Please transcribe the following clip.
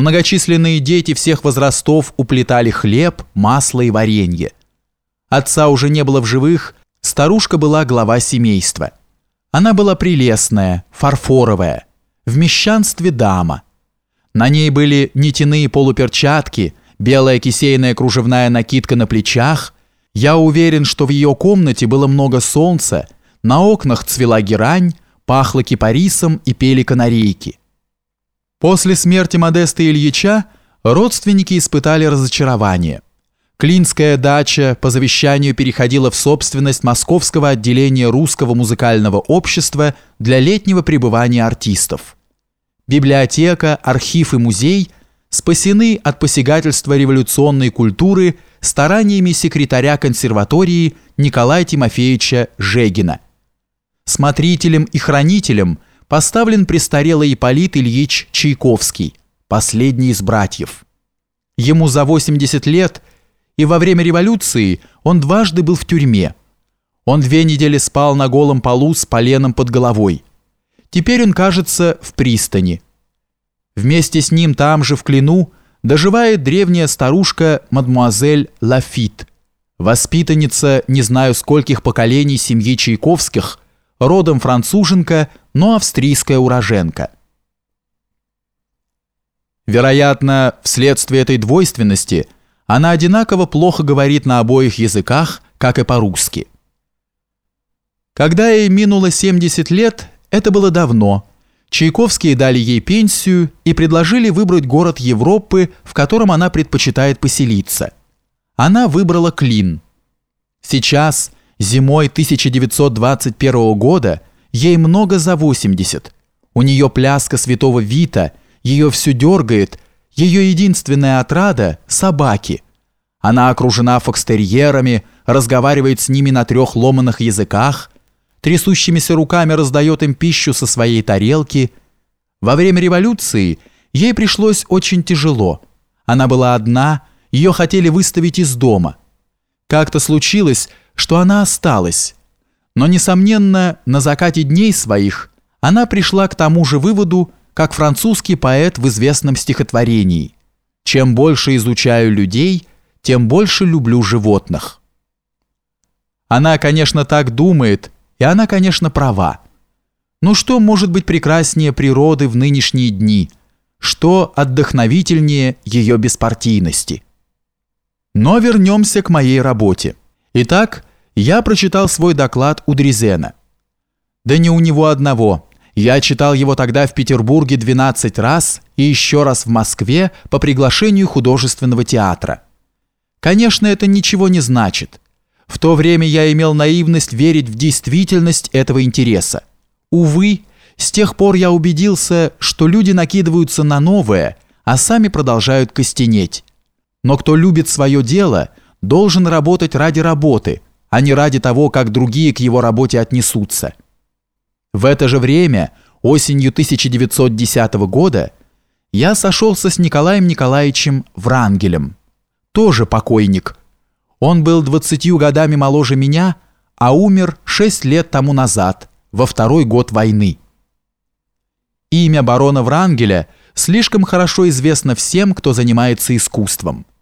Многочисленные дети всех возрастов уплетали хлеб, масло и варенье. Отца уже не было в живых, старушка была глава семейства. Она была прелестная, фарфоровая, в мещанстве дама. На ней были нитяные полуперчатки, белая кисейная кружевная накидка на плечах. Я уверен, что в ее комнате было много солнца, на окнах цвела герань, пахло кипарисом и пели канарейки. После смерти Модеста Ильича родственники испытали разочарование. Клинская дача по завещанию переходила в собственность Московского отделения Русского музыкального общества для летнего пребывания артистов. Библиотека, архив и музей спасены от посягательства революционной культуры стараниями секретаря консерватории Николая Тимофеевича Жегина. Смотрителем и хранителем – поставлен престарелый Ипполит Ильич Чайковский, последний из братьев. Ему за 80 лет, и во время революции он дважды был в тюрьме. Он две недели спал на голом полу с поленом под головой. Теперь он, кажется, в пристани. Вместе с ним там же в Клину доживает древняя старушка мадмуазель Лафит, воспитанница не знаю скольких поколений семьи Чайковских, родом француженка, но австрийская уроженка. Вероятно, вследствие этой двойственности она одинаково плохо говорит на обоих языках, как и по-русски. Когда ей минуло 70 лет, это было давно, Чайковские дали ей пенсию и предложили выбрать город Европы, в котором она предпочитает поселиться. Она выбрала Клин. Сейчас – Зимой 1921 года ей много за 80. У нее пляска святого Вита, ее все дергает, ее единственная отрада – собаки. Она окружена фокстерьерами, разговаривает с ними на трех ломаных языках, трясущимися руками раздает им пищу со своей тарелки. Во время революции ей пришлось очень тяжело. Она была одна, ее хотели выставить из дома. Как-то случилось, что она осталась. Но, несомненно, на закате дней своих она пришла к тому же выводу, как французский поэт в известном стихотворении «Чем больше изучаю людей, тем больше люблю животных». Она, конечно, так думает, и она, конечно, права. Но что может быть прекраснее природы в нынешние дни? Что отдохновительнее ее беспартийности? Но вернемся к моей работе. Итак, я прочитал свой доклад у Дризена. Да не у него одного. Я читал его тогда в Петербурге 12 раз и еще раз в Москве по приглашению художественного театра. Конечно, это ничего не значит. В то время я имел наивность верить в действительность этого интереса. Увы, с тех пор я убедился, что люди накидываются на новое, а сами продолжают костенеть. Но кто любит свое дело, должен работать ради работы – а не ради того, как другие к его работе отнесутся. В это же время, осенью 1910 года, я сошелся с Николаем Николаевичем Врангелем, тоже покойник. Он был 20 годами моложе меня, а умер 6 лет тому назад, во второй год войны. Имя барона Врангеля слишком хорошо известно всем, кто занимается искусством –